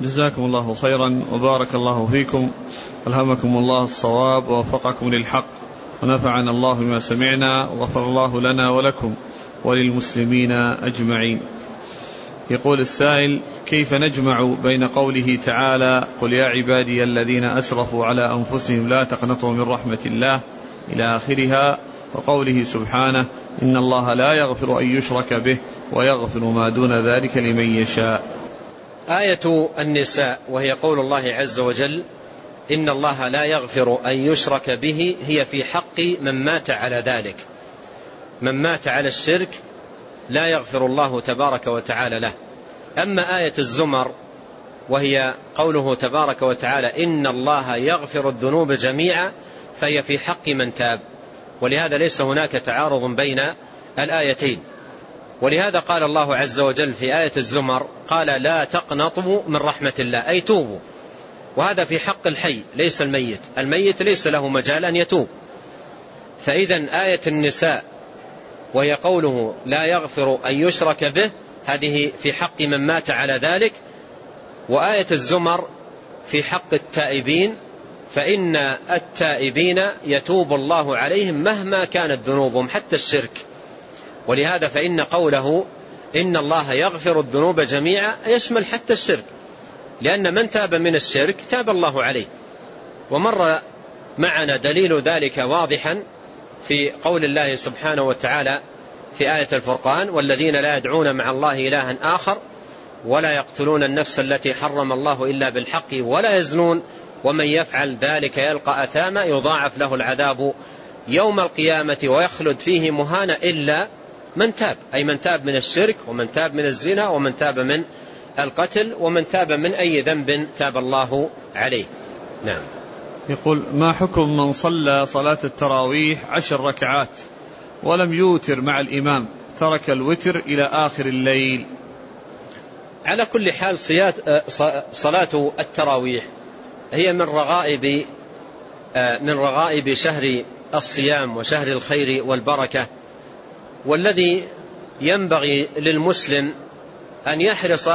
جزاكم الله خيرا وبارك الله فيكم. ألهمكم الله الصواب ووفقكم للحق. ونفعنا الله بما سمعنا وغفر الله لنا ولكم وللمسلمين أجمعين. يقول السائل كيف نجمع بين قوله تعالى قل يا عبادي الذين أسرفوا على أنفسهم لا تقنطوا من رحمة الله إلى آخرها؟ وقوله سبحانه إن الله لا يغفر أن يشرك به ويغفر ما دون ذلك لمن يشاء. آية النساء وهي قول الله عز وجل إن الله لا يغفر أن يشرك به هي في حق من مات على ذلك. من مات على الشرك لا يغفر الله تبارك وتعالى له. أما آية الزمر وهي قوله تبارك وتعالى إن الله يغفر الذنوب جميعا فهي في حق من تاب. ولهذا ليس هناك تعارض بين الآيتين. ولهذا قال الله عز وجل في آية الزمر قال لا تقنطوا من رحمة الله أي توبوا. وهذا في حق الحي ليس الميت. الميت ليس له مجال أن يتوب. فإذا آية النساء وهي قوله لا يغفر أن يشرك به هذه في حق من مات على ذلك. وآية الزمر في حق التائبين فإن التائبين يتوب الله عليهم مهما كانت ذنوبهم حتى الشرك. ولهذا فإن قوله إن الله يغفر الذنوب جميعا يشمل حتى الشرك لأن من تاب من الشرك تاب الله عليه. ومر معنا دليل ذلك واضحا في قول الله سبحانه وتعالى في آية الفرقان والذين لا يدعون مع الله إلها آخر ولا يقتلون النفس التي حرم الله إلا بالحق ولا يزنون ومن يفعل ذلك يلقى أثاما يضاعف له العذاب يوم القيامة ويخلد فيه مهانا إلا من تاب أي من تاب من الشرك ومن تاب من الزنا ومن تاب من القتل ومن تاب من أي ذنب تاب الله عليه. نعم. يقول ما حكم من صلى صلاة التراويح عشر ركعات ولم يوتر مع الإمام ترك الوتر إلى آخر الليل؟ على كل حال صلاة التراويح هي من رغائب من رغائب شهر الصيام وشهر الخير والبركة. والذي ينبغي للمسلم أن يحرص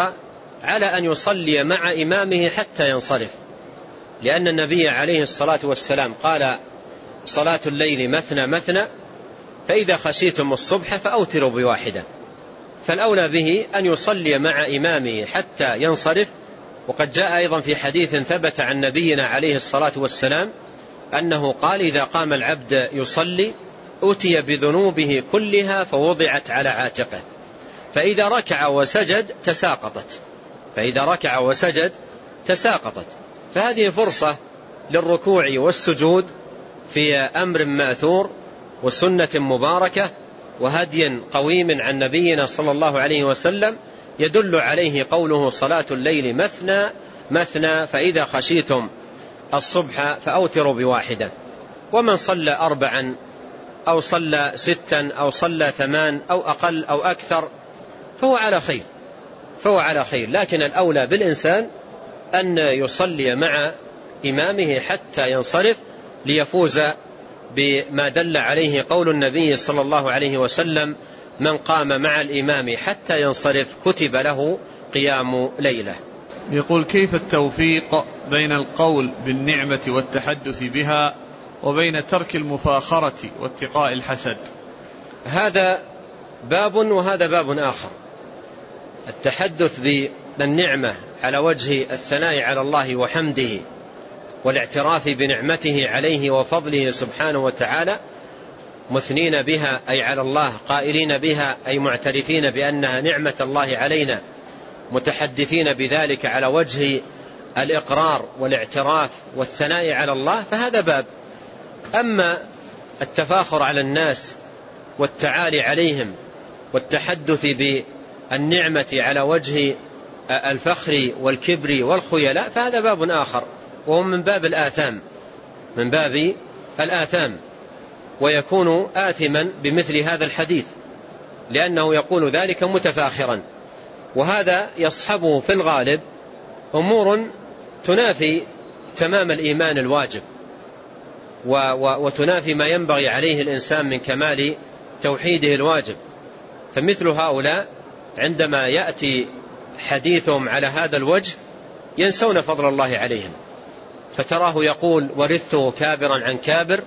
على أن يصلي مع إمامه حتى ينصرف. لأن النبي عليه الصلاة والسلام قال صلاة الليل مثنى مثنى فإذا خشيتم الصبح فأوتروا بواحدة. فالأولى به أن يصلي مع إمامه حتى ينصرف. وقد جاء أيضا في حديث ثبت عن نبينا عليه الصلاة والسلام أنه قال إذا قام العبد يصلي أتي بذنوبه كلها فوضعت على عاتقه. فإذا ركع وسجد تساقطت. فإذا ركع وسجد تساقطت. فهذه فرصة للركوع والسجود في أمر مأثور وسنة مباركة وهدي قويم عن نبينا صلى الله عليه وسلم يدل عليه قوله صلاة الليل مثنى مثنى فإذا خشيتم الصبح فأوتروا بواحدة. ومن صلى أربعا أو صلى ستا أو صلى ثمان أو أقل أو أكثر فهو على خير فهو على خير. لكن الأولى بالإنسان أن يصلي مع إمامه حتى ينصرف ليفوز بما دل عليه قول النبي صلى الله عليه وسلم من قام مع الإمام حتى ينصرف كتب له قيام ليلة. يقول كيف التوفيق بين القول بالنعمة والتحدث بها وبين ترك المفاخرة واتقاء الحسد. هذا باب وهذا باب آخر. التحدث بالنعمة على وجه الثناء على الله وحمده والاعتراف بنعمته عليه وفضله سبحانه وتعالى مثنين بها أي على الله قائلين بها أي معترفين بأنها نعمة الله علينا متحدثين بذلك على وجه الإقرار والاعتراف والثناء على الله فهذا باب. أما التفاخر على الناس والتعالي عليهم والتحدث بالنعمة على وجه الفخر والكبر والخيلاء فهذا باب آخر وهو من باب الآثام من باب الآثام ويكون آثما بمثل هذا الحديث لأنه يقول ذلك متفاخرا وهذا يصحبه في الغالب أمور تنافي تمام الإيمان الواجب. وتنافي ما ينبغي عليه الإنسان من كمال توحيده الواجب. فمثل هؤلاء عندما يأتي حديثهم على هذا الوجه ينسون فضل الله عليهم. فتراه يقول ورثته كابرا عن كابر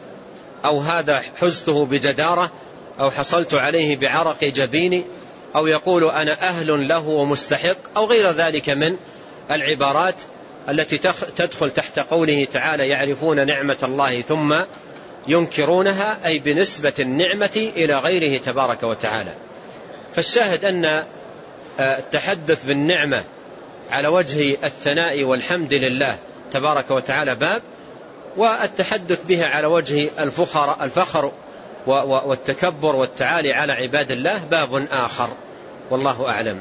أو هذا حزته بجدارة أو حصلت عليه بعرق جبيني أو يقول أنا أهل له ومستحق أو غير ذلك من العبارات التي تدخل تحت قوله تعالى يعرفون نعمة الله ثم ينكرونها أي بنسبة النعمة إلى غيره تبارك وتعالى. فالشاهد أن آه، التحدث بالنعمة على وجه الثناء والحمد لله تبارك وتعالى باب والتحدث بها على وجه الفخر, الفخر والتكبر والتعالي على عباد الله باب آخر. والله أعلم.